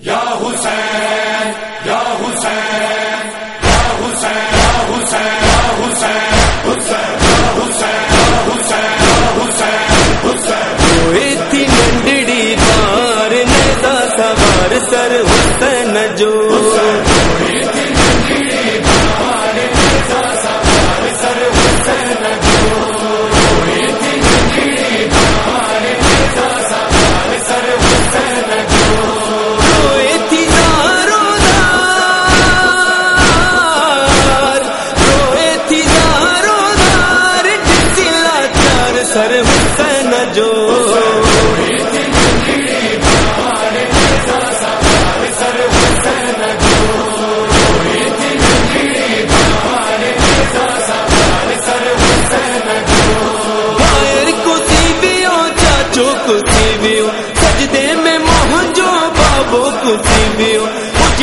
یا حسین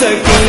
سکے